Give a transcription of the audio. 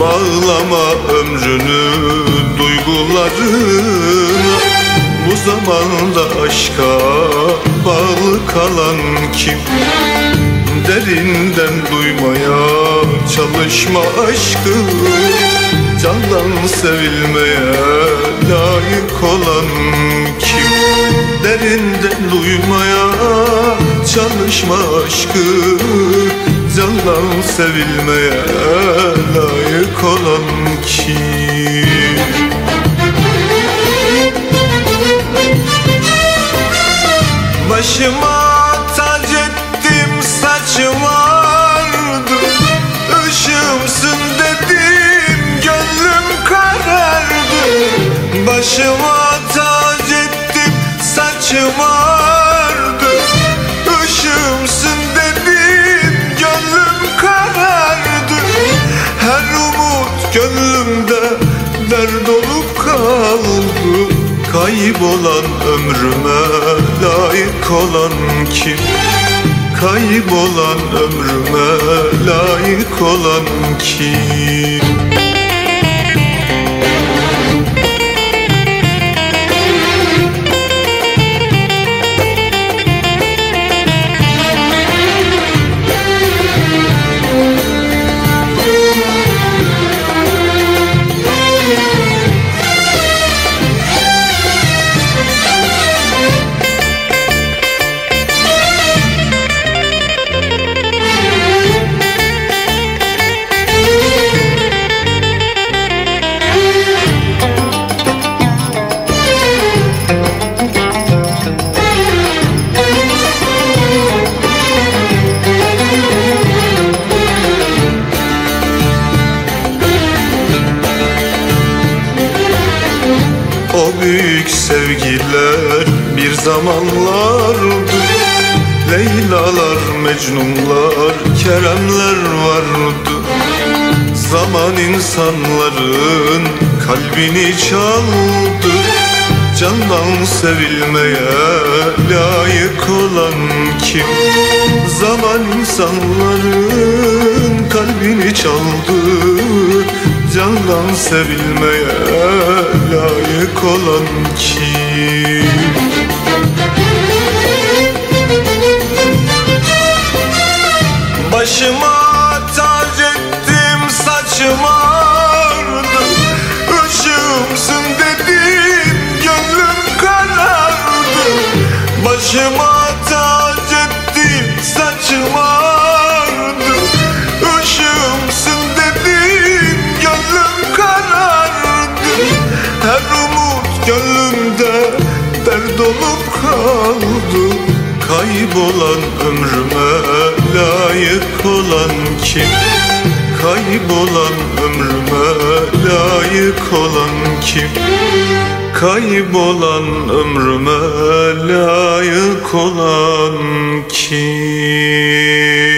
Bağlama ömrünü duygularına Bu zamanda aşka bağlı kalan kim? Derinden duymaya çalışma aşkı Candan sevilmeye layık olan kim? Derinden duymaya çalışma aşkı Candan sevilmeye layık olan kim? Başıma gönlümde dert olup kaldı Kaybolan ömrüme layık olan kim? Kaybolan ömrüme layık olan kim? Büyük sevgiler bir zamanlardı Leylalar, Mecnunlar, Keremler vardı. Zaman insanların kalbini çaldı. Candan sevilmeye layık olan kim? Zaman insanların kalbini çaldı Candan sevilmeye layık olan kim? Başıma tac ettim saçım ağrıdı Işığımsın dedim gönlüm Başıma olup kaldı Kaybolan ömrüme layık olan kim? Kaybolan ömrüme layık olan kim? Kaybolan ömrüme layık olan kim?